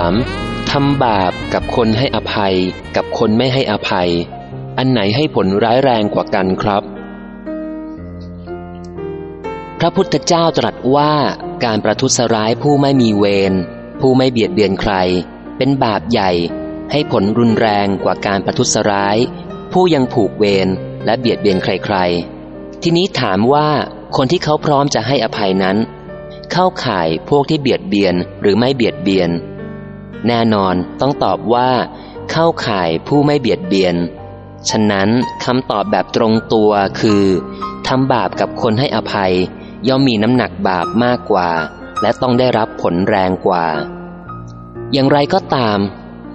ามทำบาปกับคนให้อภัย กับคนไม่ให้อภัย อันไหนให้ผลร้ายแรงกว่ากันครับ พระพุทธเจ้าตรัสว่าการประทุษร้ายผู้ไม่มีเวรผู้ไม่เบียดเบียนใคร เป็นบาปใหญ่ ให้ผลรุนแรงกว่าการประทุษร้าย ผู้ยังผูกเวรและเบียดเบียนใครๆ ทีนี้ถามว่าคนที่เขาพร้อมจะให้อภัยนั้น เข้าข่ายพวกที่เบียดเบียนหรือไม่เบียดเบียน แน่นอนต้องตอบว่า เข้าข่ายผู้ไม่เบียดเบียน ฉะนั้นคำตอบแบบตรงตัวคือทำบาปกับคนให้อภัย ย่อมมีน้ำหนักบาปมากกว่า และต้องได้รับผลแรงกว่า อย่างไรก็ตาม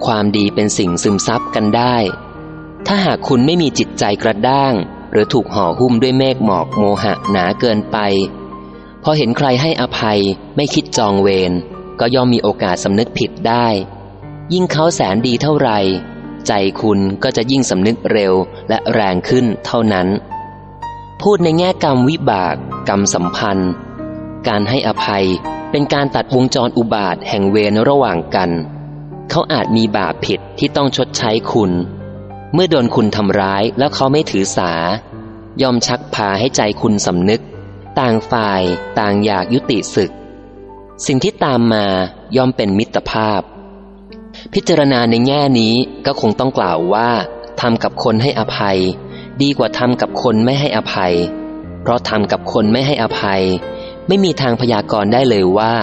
ความดีเป็นสิ่งซึมซับกันได้ ถ้าหากคุณไม่มีจิตใจกระด้าง หรือถูกห่อหุ้มด้วยเมฆหมอกโมหะหนาเกินไป พอเห็นใครให้อภัยไม่คิดจองเวร ก็ย่อมมีโอกาสสำนึกผิดได้ ยิ่งเขาแสนดีเท่าไหร่ ใจคุณก็จะยิ่งสำนึกเร็วและแรงขึ้นเท่านั้น พูดในแง่กรรมวิบาก กรรมสัมพันธ์ การให้อภัยเป็นการตัดวงจรอุบาทแห่งเวรระหว่างกัน เขาอาจมีบาปผิดที่ต้องชดใช้คุณ เมื่อโดนคุณทำร้ายแล้วเขาไม่ถือสา ยอมชักพาให้ใจคุณสำนึก ต่างฝ่ายต่างอยากยุติศึก สิ่งที่ตามมาย่อมเป็นมิตรภาพ พิจารณาในแง่นี้ก็คงต้องกล่าวว่าทำกับคนให้อภัย ดีกว่าทำกับคนไม่ให้อภัย เพราะทำกับคนไม่ให้อภัย ไม่มีทางพยากรณ์ได้เลยว่า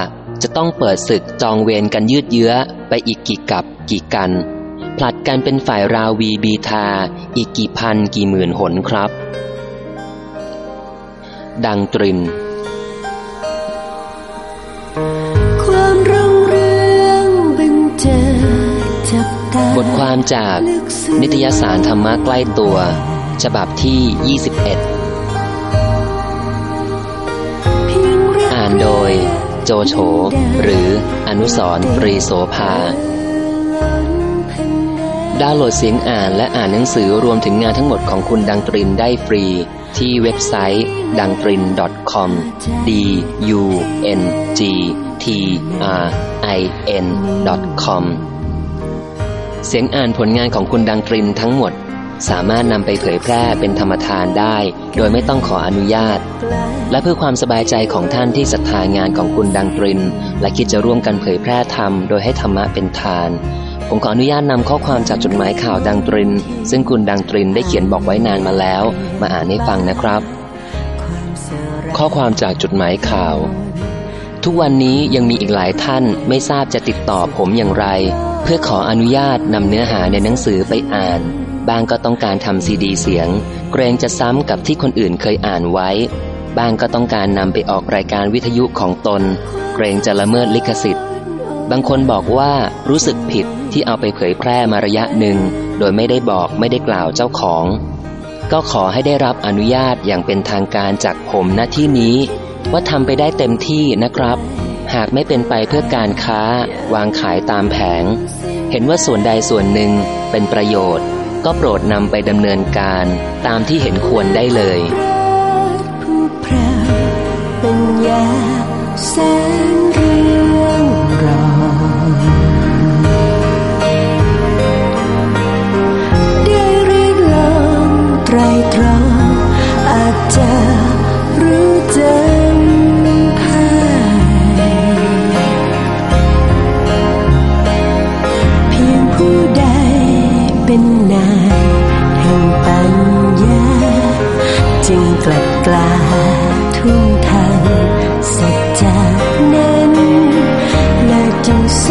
จะต้องเปิดศึกจองเวรกันยืดเยื้อไปอีกกี่กับกี่กัน ผลัดกันเป็นฝ่ายราวีบีทา อีกกี่พันกี่หมื่นหนครับ ดังตริน ความจาก นิตยสารธรรมะใกล้ตัว ฉบับที่ 21 อ่านโดย โจโฉหรืออนุสรปรีโสภา ดาวน์โหลดเสียงอ่านและอ่านหนังสือรวมถึงงานทั้งหมดของคุณดังตรินได้ฟรี ที่เว็บไซต์ดังตริน .com d u n g t r i n com เสียงอ่านผลงานของคุณดังตรินทั้งหมด สามารถนำไปเผยแพร่เป็นธรรมทานได้ โดยไม่ต้องขออนุญาต และเพื่อความสบายใจของท่านที่ศรัทธางานของคุณดังตริน และคิดจะร่วมกันเผยแพร่ธรรมโดยให้ธรรมะเป็นทาน ผมขออนุญาตนำข้อความจากจดหมายข่าวดังตริน ซึ่งคุณดังตรินได้เขียนบอกไว้นานมาแล้ว มาอ่านให้ฟังนะครับ ข้อความจากจดหมายข่าว ทุกวันนี้ยังมีอีกหลายท่านไม่ทราบจะติดต่อผมอย่างไร เพื่อขออนุญาตนำเนื้อหาในหนังสือไปอ่าน บางก็ต้องการทำซีดีเสียง เกรงจะซ้ำกับที่คนอื่นเคยอ่านไว้ บางก็ต้องการนำไปออกรายการวิทยุของตน เกรงจะละเมิดลิขสิทธิ์ บางคนบอกว่ารู้สึกผิดที่เอาไปเผยแพร่มาระยะหนึ่ง โดยไม่ได้บอกไม่ได้กล่าวเจ้าของ ก็ขอให้ได้รับอนุญาตอย่างเป็นทางการจากผมณที่นี้ ว่าทำไปได้เต็มที่นะครับ หากไม่เป็นไปเพื่อการค้าวางขายตามแผง เห็นว่าส่วนใดส่วนหนึ่งเป็นประโยชน์ ก็โปรดนำไปดำเนินการตามที่เห็นควรได้เลยผู้พระเป็นยาแสง เป็นนายแห่งปัญญา จึงกลัดกลาทุ่มทางสัจจานั้นและจึงส